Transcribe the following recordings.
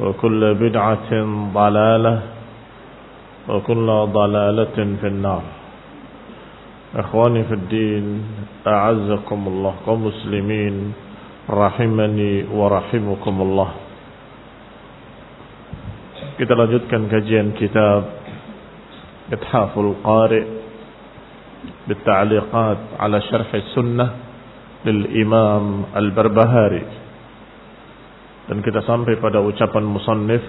وكل بدعة ضلالة وكل ضلالة في النار. إخواني في الدين أعزكم الله كمسلمين رحمني ورحمكم الله. Kita lanjutkan kajian kitab Ithaful Qari بالتعليقات على شرح السنة للإمام البربهاري. Dan kita sampai pada ucapan musannif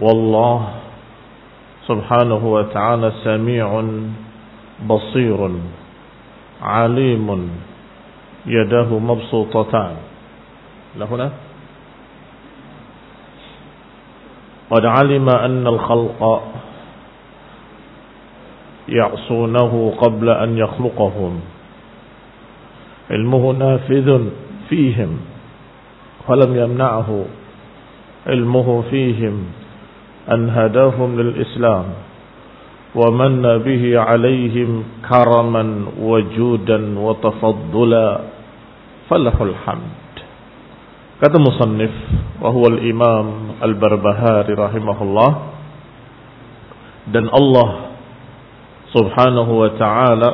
والله سبحانه وتعالى سميع بصير عليم يداه مبسوطتان لهنا قد علم أن الخلق يعصونه قبل أن يخلقهم علمه نافذ فيهم ولم يمنعه علمه فيهم أن هداهم للإسلام ومن به عليهم كرما وجودا وتفضلا فله الحمد. كذا مصنف وهو الإمام البربهار رحمه الله dan Allah subhanahu wa ta'ala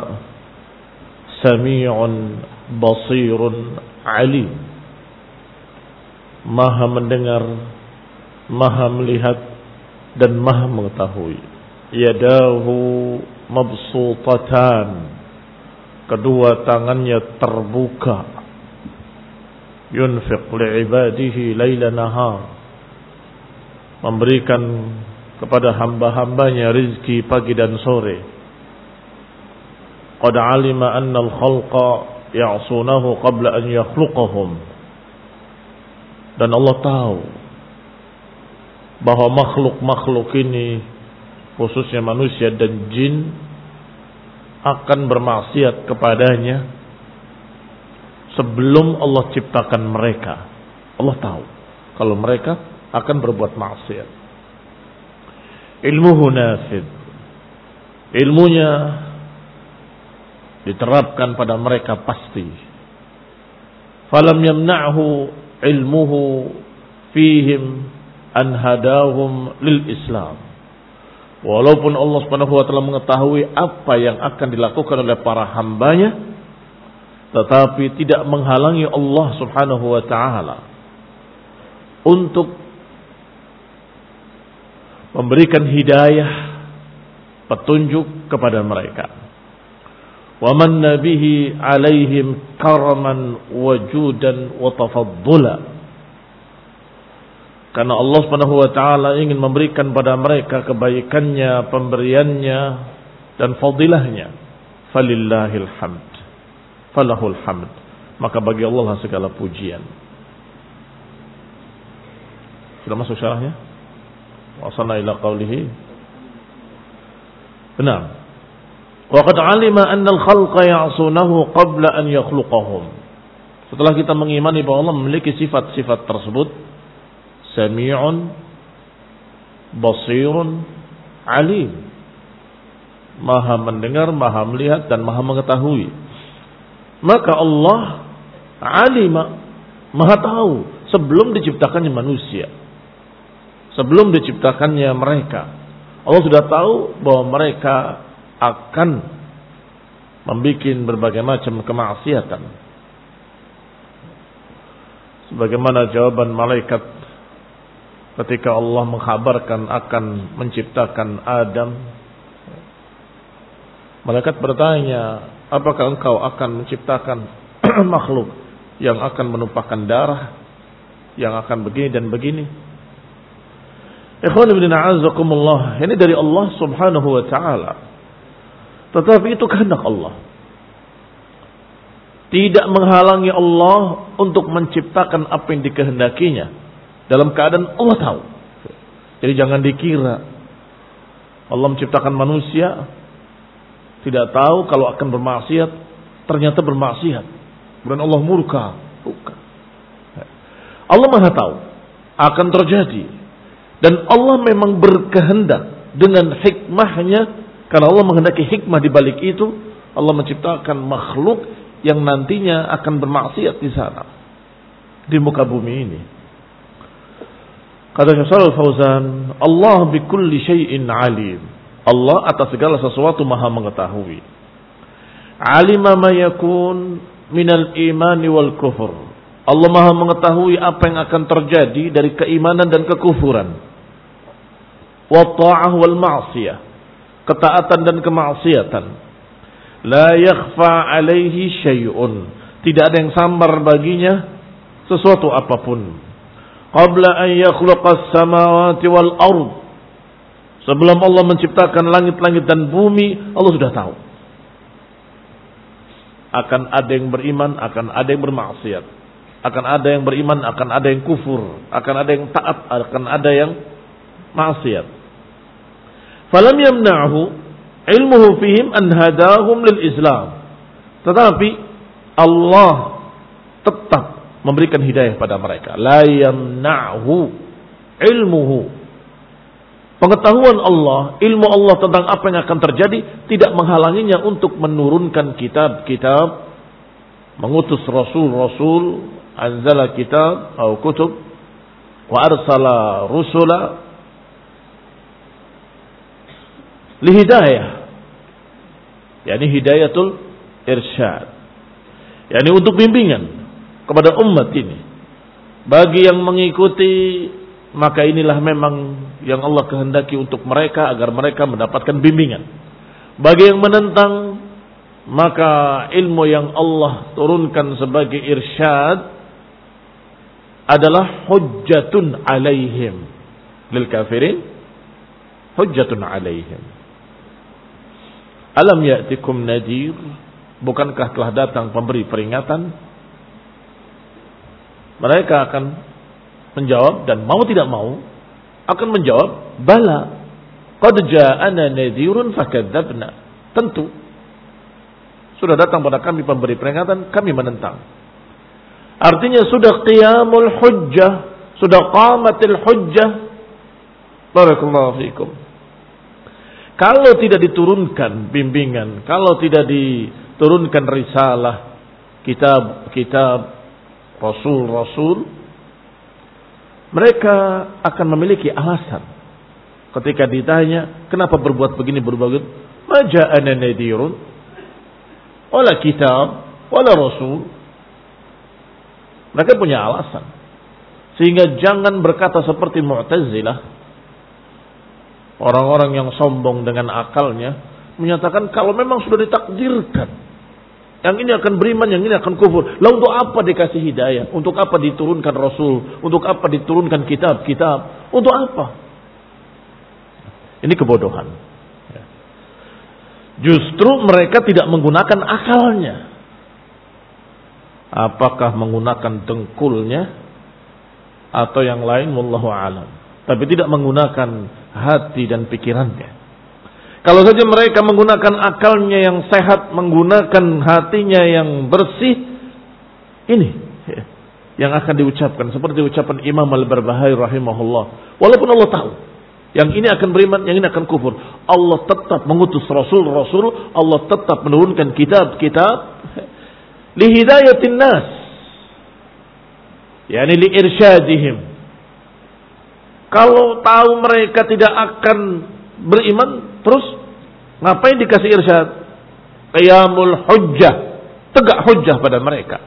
Sami'un basirun alim. Maha mendengar Maha melihat dan Maha mengetahui. Yadahu mabsutatan. Kedua tangannya terbuka. Yunfiq li'ibadihi laila nahar. Memberikan kepada hamba-hambanya rizki pagi dan sore. Qad alima anna al-khalqa ya'sunahu qabla an yakhluqahum dan Allah tahu bahwa makhluk-makhluk ini khususnya manusia dan jin akan bermaksiat kepadanya sebelum Allah ciptakan mereka. Allah tahu kalau mereka akan berbuat maksiat. Ilmuhu nafid. Ilmunya diterapkan pada mereka pasti. Falam yamna'hu ilmuhu fihim an hadahum lil Islam. Walaupun Allah Subhanahu wa taala mengetahui apa yang akan dilakukan oleh para hambanya, tetapi tidak menghalangi Allah Subhanahu wa taala untuk memberikan hidayah petunjuk kepada mereka. Nabihi alaihim karaman wajudan wa tafaddula karena Allah Subhanahu wa taala ingin memberikan pada mereka kebaikannya, pemberiannya dan fadilahnya. Falillahil hamd. Falahul hamd. Maka bagi Allah segala pujian. Sudah masuk syarahnya? Wasalna ila qawlihi. Benar. Wa qad alima anna al-khalqa ya'sunahu qabla an yakhluqahum. Setelah kita mengimani bahwa Allah memiliki sifat-sifat tersebut, sami'un basirun alim. Maha mendengar maha melihat dan maha mengetahui. Maka Allah alima maha tahu sebelum diciptakannya manusia. Sebelum diciptakannya mereka. Allah sudah tahu bahwa mereka akan membuat berbagai macam kemaksiatan. Sebagaimana jawaban malaikat ketika Allah menghabarkan akan menciptakan Adam. Malaikat bertanya apakah engkau akan menciptakan makhluk yang akan menumpahkan darah yang akan begini dan begini? Ikhwan ibn a'azakumullah ini dari Allah subhanahu wa ta'ala tetapi itu kehendak Allah tidak menghalangi Allah untuk menciptakan apa yang dikehendakinya dalam keadaan Allah tahu. Jadi jangan dikira Allah menciptakan manusia tidak tahu kalau akan bermaksiat, ternyata bermaksiat. Kemudian Allah murka. Bukan. Allah Maha tahu akan terjadi. Dan Allah memang berkehendak dengan hikmahnya karena Allah menghendaki hikmah di balik itu, Allah menciptakan makhluk yang nantinya akan bermaksiat di sana di muka bumi ini. Kata Syaikhul Fauzan, Allah bi kulli syai'in alim. Allah atas segala sesuatu maha mengetahui. Alima ma yakun minal imani wal kufur. Allah maha mengetahui apa yang akan terjadi dari keimanan dan kekufuran. Wa ta'ah wal. Ketaatan dan kemaksiatan. La yakhfa alaihi syai'un. Tidak ada yang samar baginya sesuatu apa pun qabla an yakhluqas samawati wal ard. Sebelum Allah menciptakan langit-langit dan bumi, Allah sudah tahu. Akan ada yang beriman, akan ada yang bermaksiat. Akan ada yang beriman, akan ada yang kufur. Akan ada yang taat, akan ada yang maksiat. Falam yamna'hu ilmuhu fihim an hadahum lil Islam. Tetapi Allah tetap memberikan hidayah pada mereka. La yamna'hu ilmuhu. Pengetahuan Allah, ilmu Allah tentang apa yang akan terjadi tidak menghalanginya untuk menurunkan kitab-kitab, mengutus rasul-rasul, anzala kitab atau kutub, wa arsala rusula lihidayah. Yani hidayatul irsyad. Yani untuk bimbingan kepada umat ini. Bagi yang mengikuti maka inilah memang yang Allah kehendaki untuk mereka agar mereka mendapatkan bimbingan. Bagi yang menentang maka ilmu yang Allah turunkan sebagai irsyad adalah hujjatun alaihim lil kafirin hujjatun alaihim alam ya'tikum nadir bukankah telah datang pemberi peringatan mereka akan menjawab dan mau tidak mau akan menjawab bala. Qad ja'ana nadhirun fakadzabna. Tentu sudah datang pada kami pemberi peringatan, kami menentang. Artinya sudah qiyamul hujjah, sudah qamatil hujjah. Barakallahu fikum. Kalau tidak diturunkan bimbingan, kalau tidak diturunkan risalah, kitab-kitab rasul-rasul, mereka akan memiliki alasan. Ketika ditanya, kenapa berbuat begini berbuat begitu? Maja'ana nadirun. Wala kitab, wala rasul. Mereka punya alasan. Sehingga jangan berkata seperti Mu'tazilah. Orang-orang yang sombong dengan akalnya menyatakan kalau memang sudah ditakdirkan yang ini akan beriman, yang ini akan kufur. Lalu untuk apa dikasih hidayah? Untuk apa diturunkan Rasul? Untuk apa diturunkan kitab-kitab? Untuk apa? Ini kebodohan. Justru mereka tidak menggunakan akalnya. Apakah menggunakan dengkulnya atau yang lain wallahu alam. Tapi tidak menggunakan hati dan pikirannya. Kalau saja mereka menggunakan akalnya yang sehat, menggunakan hatinya yang bersih, ini yang akan diucapkan seperti ucapan Imam Al-Barbahari rahimahullah. Walaupun Allah tahu yang ini akan beriman, yang ini akan kufur. Allah tetap mengutus rasul-rasul, Allah tetap menurunkan kitab-kitab li hidayatin nas yakni li irsyadihim kalau tahu mereka tidak akan beriman terus ngapain dikasih irsyad? Qiyamul hujjah. Tegak hujjah pada mereka.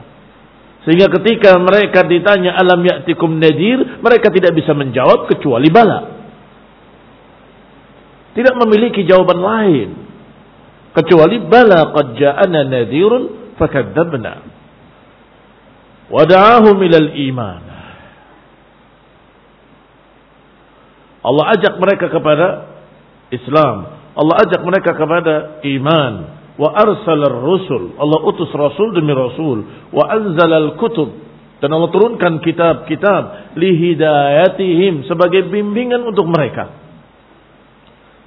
Sehingga ketika mereka ditanya alam ya'tikum nadir? mereka tidak bisa menjawab kecuali bala. Tidak memiliki jawaban lain. Kecuali bala qad ja'ana nadirun fakadzabna. Wada'ahum ilal iman. Allah ajak mereka kepada Islam. Allah ajak mereka kepada iman. Wa arsal rusul. Allah utus rasul demi rasul. Wa anzal al-kutub. Dan Allah turunkan kitab-kitab. Lihidayatihim. Sebagai bimbingan untuk mereka.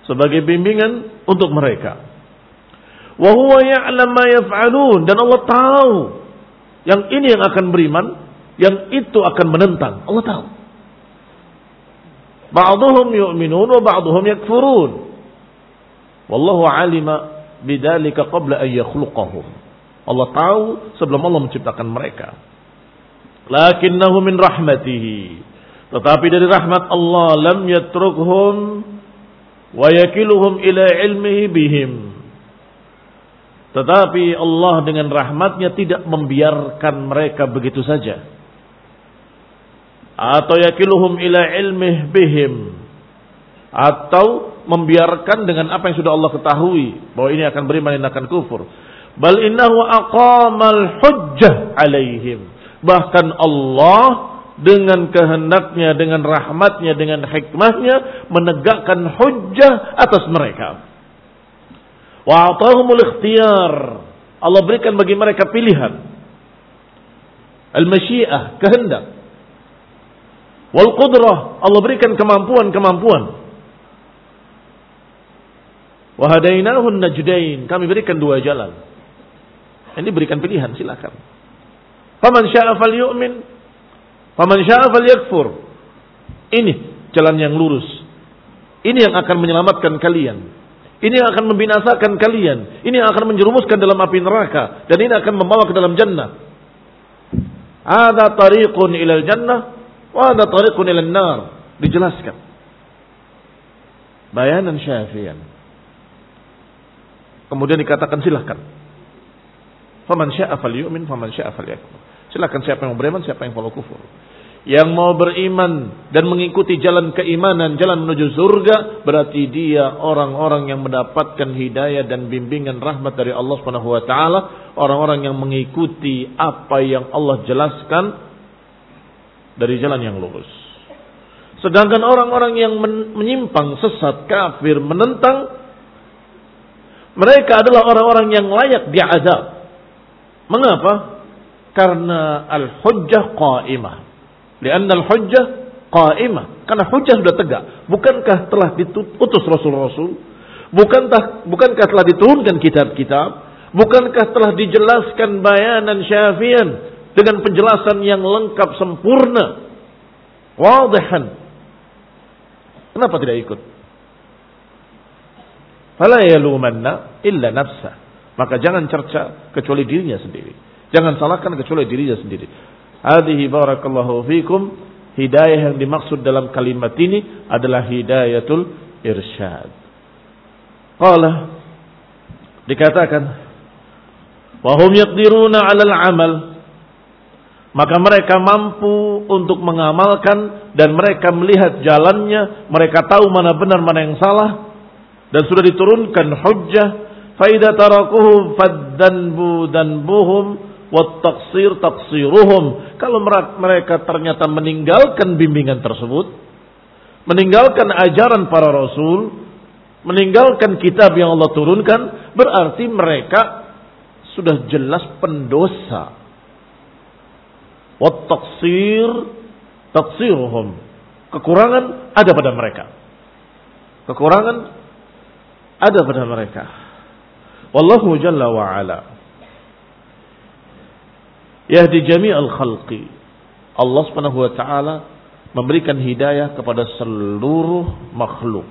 Sebagai bimbingan untuk mereka. Wa huwa ya'lam ma yaf'alun. Dan Allah tahu yang ini yang akan beriman, yang itu akan menentang. Allah tahu. Ba'duhum yu'minun wa ba'duhum yakfurun. Wallahu alima bidzalika qabla an yakhluqahum. Allah tahu sebelum Allah menciptakan mereka. Lakinnahu min rahmatihi. Tetapi dari rahmat Allah lam yatrukhum wa yakiluhum ila ilmihi bihim. Tetapi Allah dengan rahmatnya tidak membiarkan mereka begitu saja. Atau yakiluhum ila ilmih bihim. Atau membiarkan dengan apa yang sudah Allah ketahui. Bahwa ini akan beriman, ini akan kufur. Bal innahu aqamal hujjah alaihim. Bahkan Allah dengan kehendaknya, dengan rahmatnya, dengan hikmahnya menegakkan hujjah atas mereka. Wa atahumul ikhtiyar. Allah berikan bagi mereka pilihan. Al-masyiah, kehendak. Wal qudrah, Allah berikan kemampuan-kemampuan. Wa hadainahu najdain, kami berikan dua jalan. Ini berikan pilihan, silakan. Faman syaa falyu'min, faman syaa falyakfur. Ini jalan yang lurus. Ini yang akan menyelamatkan kalian. Ini yang akan membinasakan kalian. Ini yang akan menjerumuskan dalam api neraka. Dan ini akan membawa ke dalam jannah. Ada tariqun ilal jannah. Wa ada tariqun ilal nar. Dijelaskan. Bayanan syafian. Kemudian dikatakan silahkan. Faman sya'a fal yu'min, faman sya'a fal yakfur. Silahkan siapa yang beriman, siapa yang follow kufur yang mau beriman dan mengikuti jalan keimanan, jalan menuju surga, berarti dia orang-orang yang mendapatkan hidayah dan bimbingan rahmat dari Allah taala, orang-orang yang mengikuti apa yang Allah jelaskan dari jalan yang lurus. Sedangkan orang-orang yang menyimpang, sesat, kafir, menentang mereka adalah orang-orang yang layak diazab. Mengapa? Karena al-hujjah qa'imah Lianna al-hujjah qa'imah. Karena hujjah sudah tegak. Bukankah telah diutus Rasul-Rasul? Bukankah, bukankah telah diturunkan kitab-kitab? Bukankah telah dijelaskan bayanan syafian dengan penjelasan yang lengkap sempurna? Wadihan. Kenapa tidak ikut? Fala yalumanna illa nafsa. Maka jangan cerca kecuali dirinya sendiri. Jangan salahkan kecuali dirinya sendiri. Hadhihi barakallahu fikum. Hidayah yang dimaksud dalam kalimat ini adalah hidayatul irsyad. Qala dikatakan wahum yaqdiruna 'alal amal maka mereka mampu untuk mengamalkan dan mereka melihat jalannya, mereka tahu mana benar mana yang salah dan sudah diturunkan hujjah faida tarakuhu faddanbu danbuhum wat taqsir taqsiruhum kalau mereka ternyata meninggalkan bimbingan tersebut meninggalkan ajaran para rasul meninggalkan kitab yang Allah turunkan berarti mereka sudah jelas pendosa wat taqsir taqsiruhum. Kekurangan ada pada mereka. Kekurangan ada pada mereka. Wallahu jalla wa ala. Yahdi jami'al khalqi. Allah Subhanahu wa taala memberikan hidayah kepada seluruh makhluk.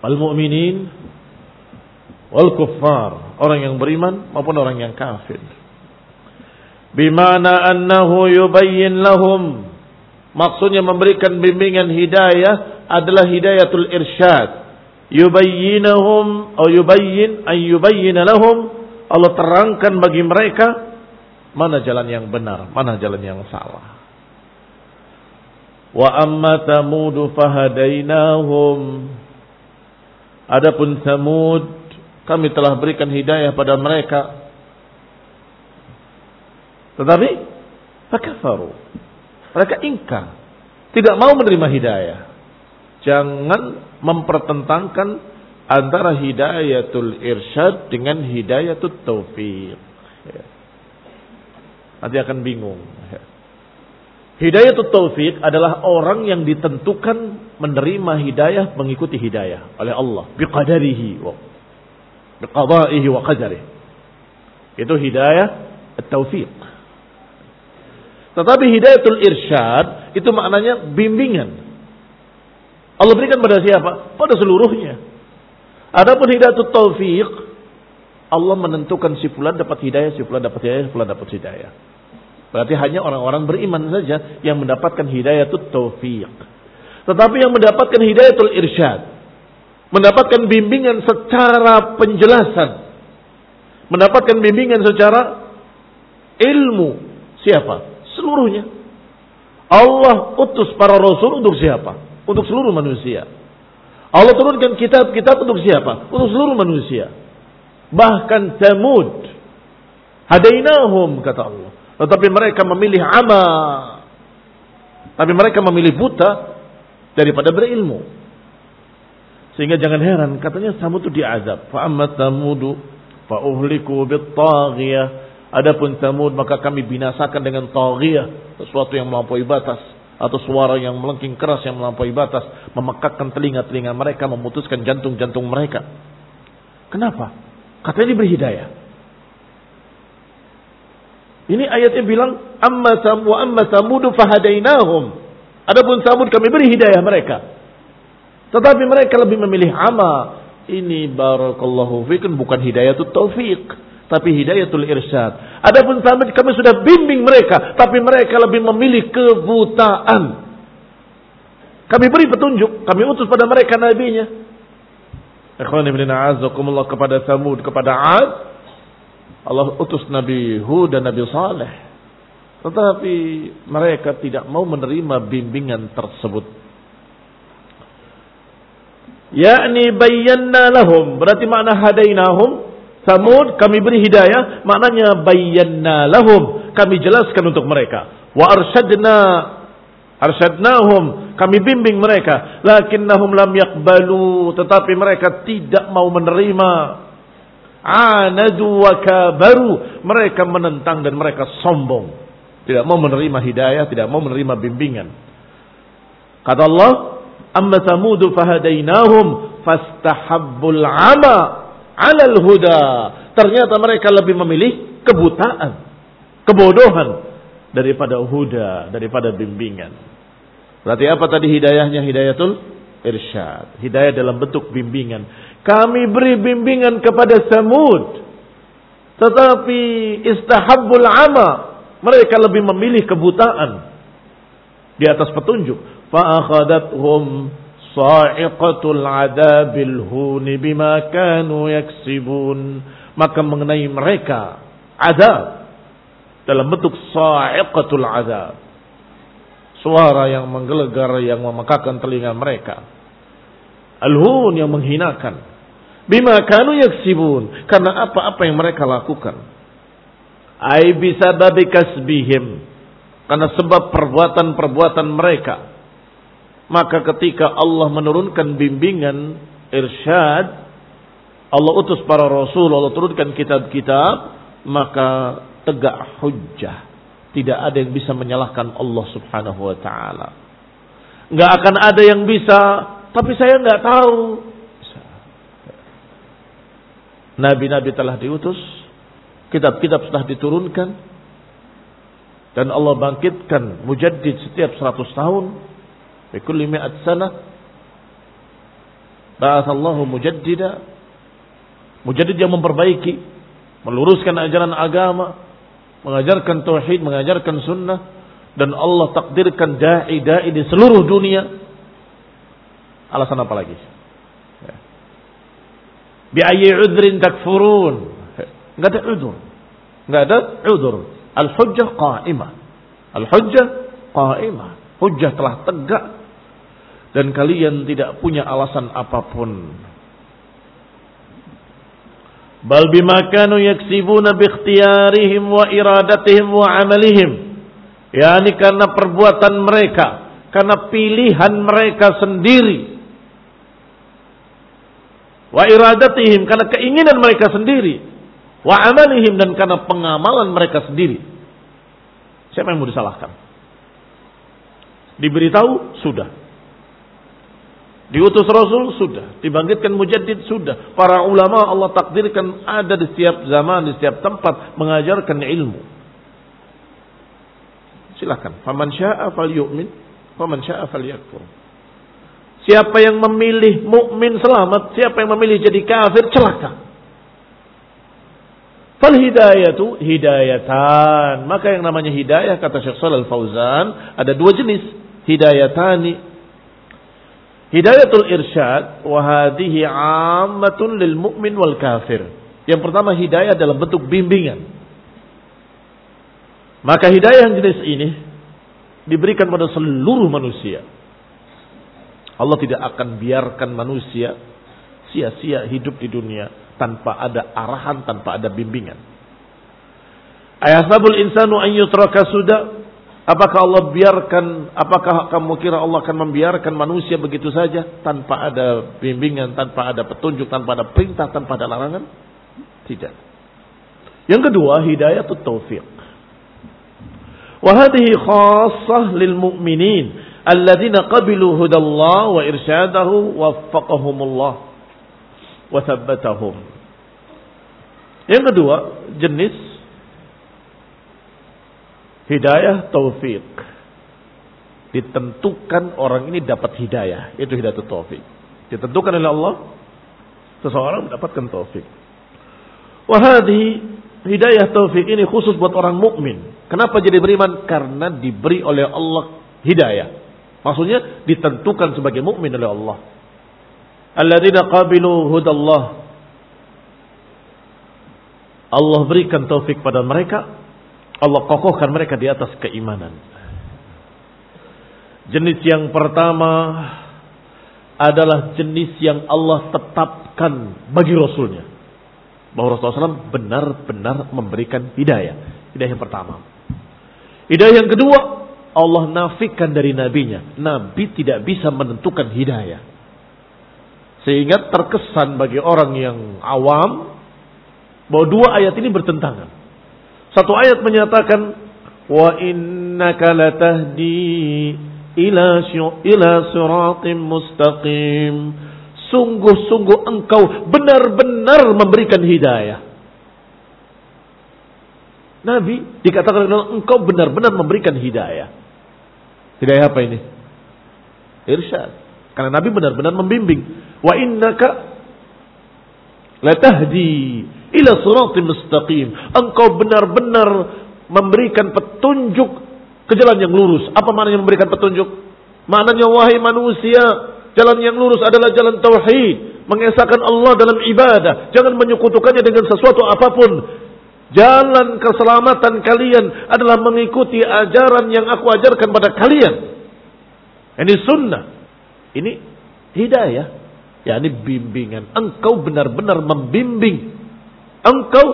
Al mu'minin wal kuffar. Orang yang beriman maupun orang yang kafir bimana annahu yubayyin lahum. Maksudnya memberikan bimbingan hidayah adalah hidayatul irsyad. Yubayyinahum atau yubayyin ay yubayyina lahum. Allah terangkan bagi mereka mana jalan yang benar mana jalan yang salah. Wa amma tamud fahadainahum. Adapun samud kami telah berikan hidayah pada mereka tetapi fakafaru. Mereka ingkar. Tidak mau menerima hidayah. Jangan mempertentangkan antara hidayatul irsyad dengan hidayatul taufiq. Ya. Nanti akan bingung. Ya. Hidayatul taufiq adalah orang yang ditentukan menerima hidayah mengikuti hidayah oleh Allah biqadarihi wa biqadaihi wa qadarihi. Itu hidayah taufiq. Tetapi hidayatul irsyad itu maknanya bimbingan. Allah berikan pada siapa? Pada seluruhnya. Adapun hidayatul taufiq, Allah menentukan si fulan dapat hidayah, si fulan dapat hidayah, si fulan dapat hidayah. Berarti hanya orang-orang beriman saja yang mendapatkan hidayatul taufiq. Tetapi yang mendapatkan hidayatul irsyad, mendapatkan bimbingan secara penjelasan, mendapatkan bimbingan secara ilmu, siapa? Seluruhnya. Allah utus para rasul untuk siapa? Untuk seluruh manusia. Allah turunkan kitab-kitab untuk siapa? Untuk seluruh manusia. Bahkan Tamud. Hadainahum kata Allah. Tetapi mereka memilih ama. Tapi mereka memilih buta daripada berilmu. Sehingga jangan heran katanya Samud itu diazab. Fa amma Tamudu fa uhliku bit Adapun Samud maka kami binasakan dengan taghiyah, sesuatu yang melampaui batas atau suara yang melengking keras yang melampaui batas, memekakkan telinga-telinga mereka, memutuskan jantung-jantung mereka. Kenapa? Katanya diberi hidayah. Ini ayatnya bilang amma sam wa amma samudu fahadainahum. Adapun Samud kami beri hidayah mereka. Tetapi mereka lebih memilih ama. Ini barakallahu fikum bukan hidayah itu taufik tapi hidayatul irsyad. Adapun sampai kami sudah bimbing mereka, tapi mereka lebih memilih kebutaan. Kami beri petunjuk, kami utus pada mereka nabinya. Ikhwan ibn a'azakumullah kepada Samud, kepada Ad. Allah utus Nabi Hud dan Nabi Saleh. Tetapi mereka tidak mau menerima bimbingan tersebut. Yakni bayyana lahum. Berarti makna hadainahum Samud kami beri hidayah, maknanya bayyana lahum, kami jelaskan untuk mereka. Wa arsyadna arsyadnahum, kami bimbing mereka, lakinnahum lam yakbalu, tetapi mereka tidak mau menerima. Anadu wa kabaru, mereka menentang dan mereka sombong. Tidak mau menerima hidayah, tidak mau menerima bimbingan. Kata Allah, amma samudu fahadainahum fastahabbul ama alal huda. Ternyata mereka lebih memilih kebutaan, kebodohan daripada huda, daripada bimbingan. Berarti apa tadi hidayahnya? Hidayatul irsyad. Hidayah dalam bentuk bimbingan. Kami beri bimbingan kepada Samud. Tetapi istahabbul ama. Mereka lebih memilih kebutaan. Di atas petunjuk. Fa'akhadathum sa'iqatul adabil huni bima kanu yaksibun maka mengenai mereka azab. Dalam bentuk sa'iqatul adab suara yang menggelegar yang memekakan telinga mereka. Alhun yang menghinakan. Bima kanu yaksibun. Karena apa-apa yang mereka lakukan. Ai bisa babi kasbihim karena sebab perbuatan-perbuatan mereka maka ketika Allah menurunkan bimbingan irsyad Allah utus para rasul Allah turunkan kitab-kitab maka tegak hujjah. Tidak ada yang bisa menyalahkan Allah subhanahu wa ta'ala. Nggak akan ada yang bisa tapi saya nggak tahu. Nabi-nabi telah diutus Kitab-kitab sudah diturunkan dan Allah bangkitkan mujaddid setiap 100 tahun. Fi kulli mi'at sana ba'atsallahu mujaddida. Mujaddid yang memperbaiki, meluruskan ajaran agama, mengajarkan tauhid, mengajarkan sunnah dan Allah takdirkan dai-dai di seluruh dunia. Alasan apa lagi? Ya. Bi ayyi udrin takfurun? Enggak ada udur. Enggak ada udur. Al-hujjah qa'imah. Al-hujjah qa'imah. Hujjah telah tegak dan kalian tidak punya alasan apa pun. Bal bima kanu yaksibuna bi wa iradatihim wa amalihim. Yani karena perbuatan mereka, karena pilihan mereka sendiri. Wa iradatihim karena keinginan mereka sendiri wa amalihim dan karena pengamalan mereka sendiri. Siapa yang mau disalahkan? Diberitahu sudah. Diutus Rasul sudah, dibangkitkan mujaddid sudah. Para ulama Allah takdirkan ada di setiap zaman, di setiap tempat mengajarkan ilmu. Silahkan. Faman sya'a fal yu'min, faman sya'a fal yakfur. Siapa yang memilih mukmin selamat, siapa yang memilih jadi kafir celaka. Fal hidayatu hidayatan. Maka yang namanya hidayah kata Syekh Shalal Fauzan ada dua jenis hidayatani. Hidayatul irsyad wa hadhihi ammatun lil mu'min wal kafir. Yang pertama hidayah dalam bentuk bimbingan. Maka hidayah yang jenis ini diberikan pada seluruh manusia. Allah tidak akan biarkan manusia sia-sia hidup di dunia tanpa ada arahan, tanpa ada bimbingan. Ayasabul insanu an yutraka sudah. Apakah Allah biarkan, apakah kamu kira Allah akan membiarkan manusia begitu saja tanpa ada bimbingan, tanpa ada petunjuk, tanpa ada perintah, tanpa ada larangan? Tidak. Yang kedua, hidayah itu taufiq. Wahadihi khassah lil mu'minin alladzina qabilu hudallah wa irsyadahu waffaqahumullah wathabbatahum. Yang kedua, jenis hidayah taufik. Ditentukan orang ini dapat hidayah, itu hidayah taufik. Ditentukan oleh Allah, seseorang mendapatkan taufik. Wahadi hidayah taufik ini khusus buat orang mukmin. Kenapa jadi beriman? Karena diberi oleh Allah hidayah. Maksudnya ditentukan sebagai mukmin oleh Allah alladzina qabilu hudallah Allah berikan taufik pada mereka Allah kokohkan mereka di atas keimanan. Jenis yang pertama adalah jenis yang Allah tetapkan bagi Rasulnya. Bahwa Rasulullah SAW benar-benar memberikan hidayah. Hidayah yang pertama. Hidayah yang kedua Allah nafikan dari nabinya. Nabi tidak bisa menentukan hidayah. Sehingga terkesan bagi orang yang awam bahwa dua ayat ini bertentangan. Satu ayat menyatakan wa innaka latahdi ila ila siratim mustaqim. Sungguh-sungguh engkau benar-benar memberikan hidayah. Nabi dikatakan engkau benar-benar memberikan hidayah. Hidayah apa ini? Irsyad. Karena Nabi benar-benar membimbing. Wa innaka latahdi ila siratim mustaqim. Engkau benar-benar memberikan petunjuk ke jalan yang lurus. Apa maknanya memberikan petunjuk? Maknanya wahai manusia, Jalan yang lurus adalah jalan tauhid, mengesahkan Allah dalam ibadah, jangan menyekutukannya dengan sesuatu apa pun. Jalan keselamatan kalian adalah mengikuti ajaran yang aku ajarkan pada kalian. Ini sunnah. Ini hidayah. Ya ini bimbingan. Engkau benar-benar membimbing. Engkau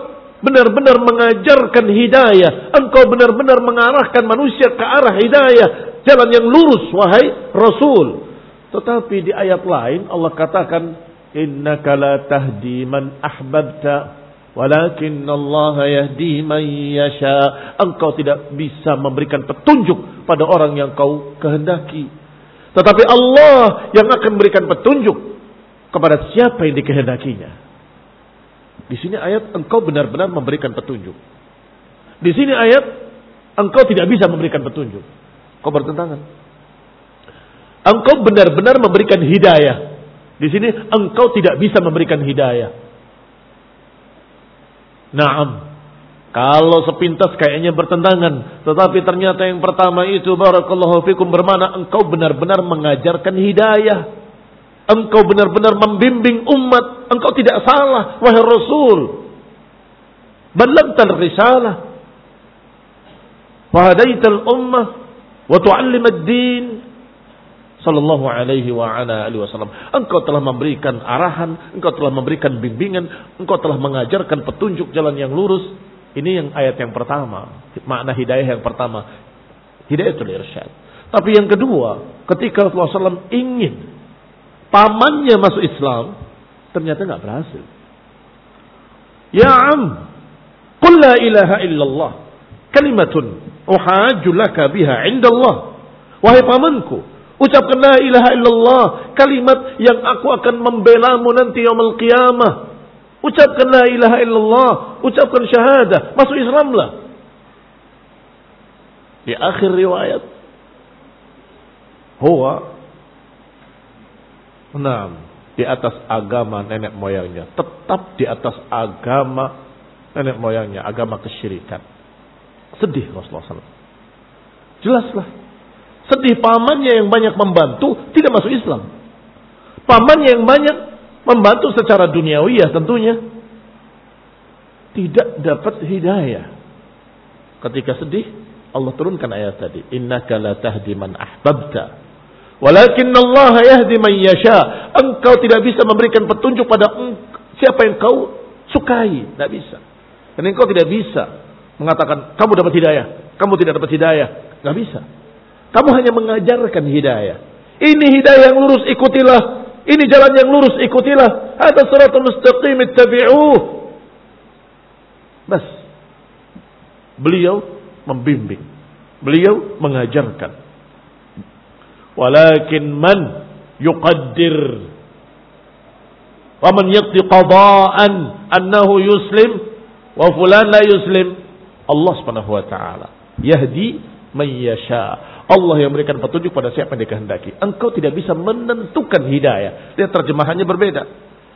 benar-benar mengajarkan hidayah. Engkau benar-benar mengarahkan manusia ke arah hidayah. Jalan yang lurus wahai Rasul. Tetapi di ayat lain Allah katakan. Innaka la tahdi man ahbabta Walakin Allah yahdi man yasha. Engkau tidak bisa memberikan petunjuk pada orang yang kau kehendaki. Tetapi Allah yang akan memberikan petunjuk kepada siapa yang dikehendakinya. Di sini ayat engkau benar-benar memberikan petunjuk. Di sini ayat engkau tidak bisa memberikan petunjuk. Kau bertentangan. Engkau benar-benar memberikan hidayah. Di sini engkau tidak bisa memberikan hidayah. Naam. Kalau sepintas kayaknya bertentangan. Tetapi ternyata yang pertama itu barakallahu fikum bermana engkau benar-benar mengajarkan hidayah. Engkau benar-benar membimbing umat. Engkau tidak salah wahai Rasul. Balagtal risalah. Wahadaital ummah. Wa tu'allim ad-din sallallahu alaihi wa ala alihi wasallam. Engkau telah memberikan arahan, engkau telah memberikan bimbingan, engkau telah mengajarkan petunjuk jalan yang lurus. Ini yang ayat yang pertama, makna hidayah yang pertama. Hidayatul irsyad. Tapi yang kedua, ketika Rasulullah SAW ingin pamannya masuk Islam, ternyata nggak berhasil. Ya am, qul la ilaha illallah, kalimatun uhajju laka biha indallah. Wahai pamanku, Ucapkan la ilaha illallah. Kalimat yang aku akan membelamu nanti yaumul qiyamah. Ucapkan la ilaha illallah. Ucapkan syahadah. Masuk Islamlah. Di akhir riwayat. Huwa. Enam. Di atas agama nenek moyangnya. Tetap di atas agama nenek moyangnya. Agama kesyirikan. Sedih Rasulullah SAW. Jelaslah Sedih pamannya yang banyak membantu tidak masuk Islam. Pamannya yang banyak membantu secara duniawi ya tentunya tidak dapat hidayah. Ketika sedih Allah turunkan ayat tadi, innaka la tahdi man ahbabta. Walakin Allah yahdi man yasha. Engkau tidak bisa memberikan petunjuk pada siapa yang kau sukai, tidak bisa. Dan engkau tidak bisa mengatakan kamu dapat hidayah, kamu tidak dapat hidayah, nggak bisa. Kamu hanya mengajarkan hidayah. Ini hidayah yang lurus ikutilah. Ini jalan yang lurus ikutilah. Ada suratul mustaqim ittabi'uh. Bas. Beliau membimbing. Beliau mengajarkan. Walakin man yuqaddir. Wa man yaqdi qada'an annahu yuslim wa fulan la yuslim. Allah Subhanahu wa taala yahdi man yasha. Allah yang memberikan petunjuk pada siapa yang dikehendaki. Engkau tidak bisa menentukan hidayah. Lihat terjemahannya berbeda.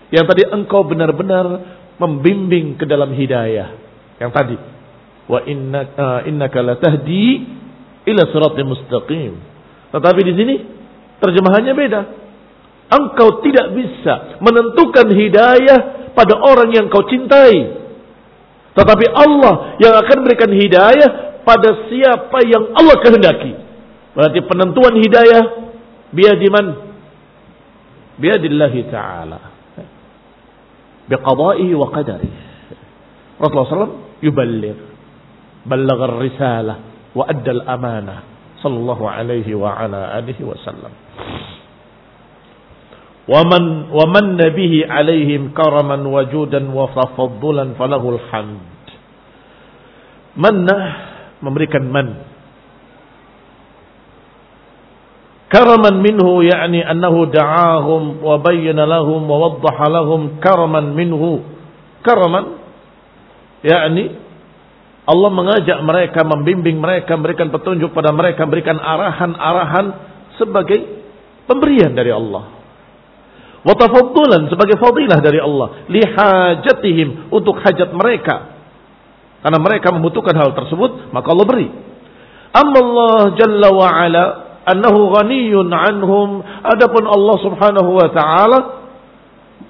Yang tadi engkau benar-benar membimbing ke dalam hidayah. Yang tadi. Wa inna, uh, innaka latahdi ila siratim mustaqim. Tetapi di sini terjemahannya beda. Engkau tidak bisa menentukan hidayah pada orang yang kau cintai. Tetapi Allah yang akan memberikan hidayah pada siapa yang Allah kehendaki. Berarti penentuan hidayah biadi man? Biadillahi ta'ala. Biqada'ihi wa qadarihi. Rasulullah SAW yuballir. Ballagar risalah. Wa addal amanah. صلى الله عليه وعلى آله وسلم ومن ومن به عليهم كرما وجودا وتفضلا فله الحمد Manna memberikan man. Karaman minhu yakni annahu da'ahum wa bayyana lahum wa waddaha lahum karaman minhu. Karaman yakni Allah mengajak mereka, membimbing mereka, memberikan petunjuk pada mereka, memberikan arahan-arahan sebagai pemberian dari Allah. Watafaddulan sebagai fadilah dari Allah. Lihajatihim untuk hajat mereka. Karena mereka membutuhkan hal tersebut, maka Allah beri. Amma Allah Jalla wa'ala annahu ghaniyun anhum. Adapun Allah Subhanahu wa taala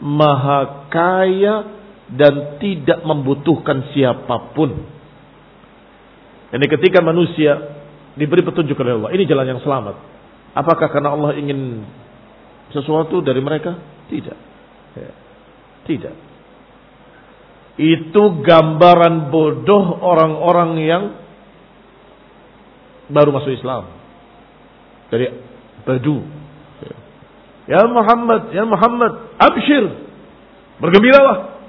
maha kaya dan tidak membutuhkan siapa pun. Ini ketika manusia diberi petunjuk oleh Allah, ini jalan yang selamat. Apakah karena Allah ingin sesuatu dari mereka? Tidak. Ya. Tidak. Itu gambaran bodoh orang-orang yang baru masuk Islam. Dari Badu. Ya Muhammad, ya Muhammad, abshir. Bergembiralah.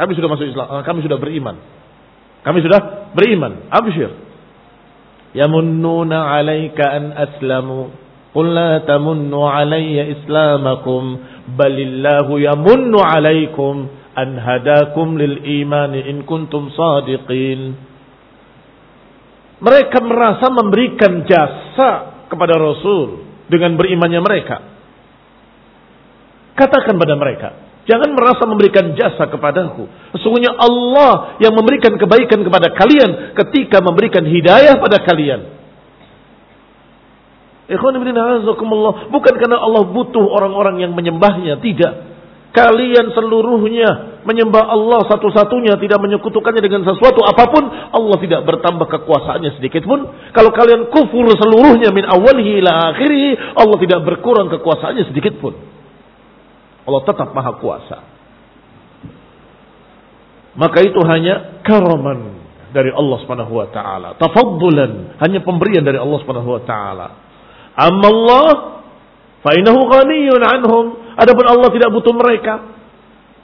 Kami sudah masuk Islam, kami sudah beriman. Kami sudah beriman. Abshir. Yamunnuna alaika an aslamu. Qul la tamunnu alayya islamakum. Balillahu yamunnu alaikum an hadakum lil iman in kuntum sadiqin. Mereka merasa memberikan jasa kepada Rasul dengan berimannya mereka. Katakan pada mereka, Jangan merasa memberikan jasa kepadaku. Sesungguhnya Allah yang memberikan kebaikan kepada kalian ketika memberikan hidayah pada kalian. Bukan karena Allah butuh orang-orang yang menyembahnya. Tidak. Kalian seluruhnya menyembah Allah satu-satunya. Tidak menyekutukannya dengan sesuatu apa pun. Allah tidak bertambah kekuasaannya sedikit pun. Kalau kalian kufur seluruhnya min awalhi ila akhiri. Allah tidak berkurang kekuasaannya sedikit pun. Allah tetap maha kuasa. Maka itu hanya karaman dari Allah Subhanahu wa taala. Tafaddulan, hanya pemberian dari Allah Subhanahu wa taala. Amma Allah fa innahu ghaniyun anhum. Adapun Allah tidak butuh mereka.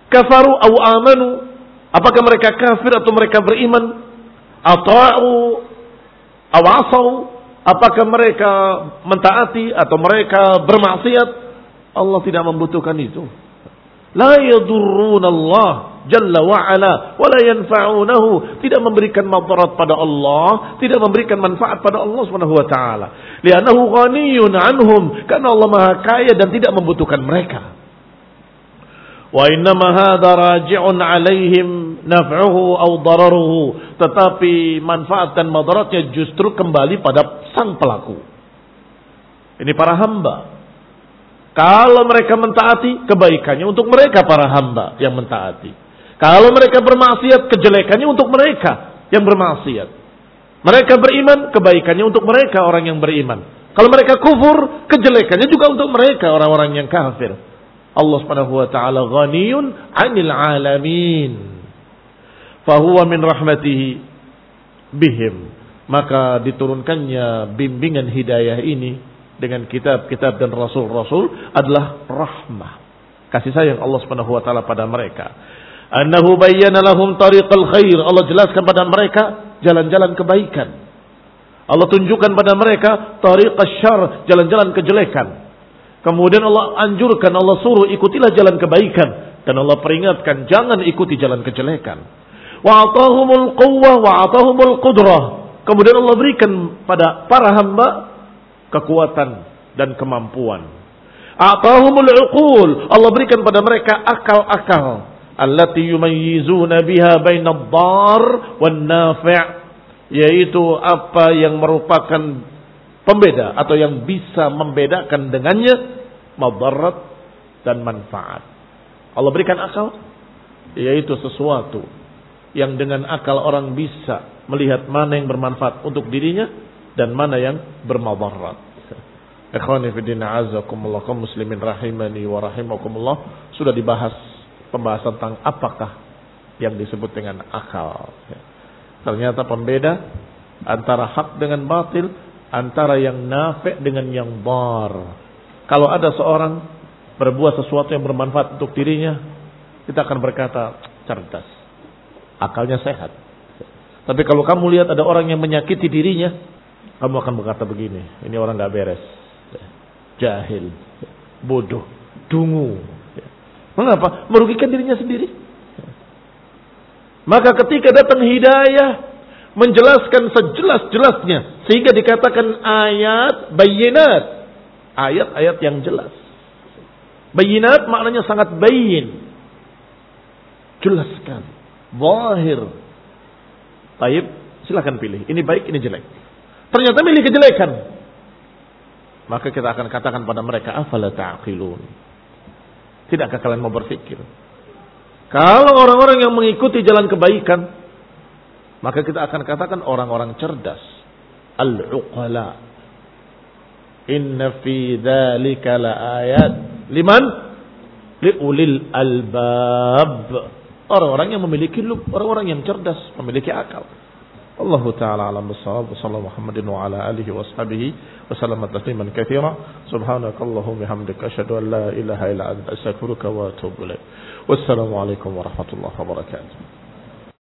Kafaru au amanu. Apakah mereka kafir atau mereka beriman? Ata'u au asau. Apakah mereka mentaati atau mereka bermaksiat? Allah tidak membutuhkan itu. La yadurruna Allah jalla wa ala wa la yanfa'unahu. Tidak memberikan madarat pada Allah, tidak memberikan manfaat pada Allah Subhanahu wa taala. Li'annahu ghaniyun anhum, karena Allah Maha kaya dan tidak membutuhkan mereka. Wa innama hadha raji'un 'alaihim naf'uhu aw dararuhu. Tetapi manfaat dan madaratnya justru kembali pada sang pelaku. Ini para hamba kalau mereka mentaati, kebaikannya untuk mereka para hamba yang mentaati. Kalau mereka bermaksiat, kejelekannya untuk mereka yang bermaksiat. Mereka beriman, kebaikannya untuk mereka orang yang beriman. Kalau mereka kufur, kejelekannya juga untuk mereka orang-orang yang kafir. Allah Subhanahu wa taala ghaniyun 'anil 'alamin. Fahuwa min rahmatihi bihim. Maka diturunkannya bimbingan hidayah ini dengan kitab-kitab dan rasul-rasul adalah rahmah. Kasih sayang Allah Subhanahu wa taala pada mereka. Annahu bayyana lahum tariqal khair. Allah jelaskan pada mereka jalan-jalan kebaikan. Allah tunjukkan pada mereka tariqas syar, jalan-jalan kejelekan. Kemudian Allah anjurkan, Allah suruh ikutilah jalan kebaikan dan Allah peringatkan jangan ikuti jalan kejelekan. Wa atahumul quwwah wa atahumul qudrah. Kemudian Allah berikan pada para hamba kekuatan dan kemampuan. Atahumul uqul. Allah berikan pada mereka akal-akal. Allati yumayyizuna biha bainad dar wan nafi' yaitu apa yang merupakan pembeda atau yang bisa membedakan dengannya madarat dan manfaat. Allah berikan akal yaitu sesuatu yang dengan akal orang bisa melihat mana yang bermanfaat untuk dirinya dan mana yang bermadarat. Ikhwani fillah azakumullah kaum muslimin rahimani wa rahimakumullah sudah dibahas pembahasan tentang apakah yang disebut dengan akal. Ternyata pembeda antara hak dengan batil, antara yang nafi' dengan yang bar. Kalau ada seorang berbuat sesuatu yang bermanfaat untuk dirinya, kita akan berkata cerdas. Akalnya sehat. Tapi kalau kamu lihat ada orang yang menyakiti dirinya, kamu akan berkata begini, ini orang gak beres. Jahil, bodoh, dungu. Mengapa? Merugikan dirinya sendiri. Maka ketika datang hidayah, menjelaskan sejelas-jelasnya. Sehingga dikatakan ayat bayinat. Ayat-ayat yang jelas. Bayinat maknanya sangat bayin. Jelaskan. Zahir. Taib, silahkan pilih. Ini baik, ini jelek. Ternyata milih kejelekan. Maka kita akan katakan pada mereka, afala ta'qilun. Tidakkah kalian mau berpikir? Kalau orang-orang yang mengikuti jalan kebaikan, maka kita akan katakan orang-orang cerdas. Al-uqala. Inna fi dhalika la ayat. Liman? Liulil albab. Orang-orang yang memiliki orang-orang yang cerdas, memiliki akal. الله تعالى أعلم بالصواب وصلى محمد وعلى آله وأصحابه وسلم تسليما كثيرا. سبحانك اللهم وبحمدك أشهد أن لا إله إلا أنت أستغفرك وأتوب إليك. والسلام عليكم ورحمة الله وبركاته.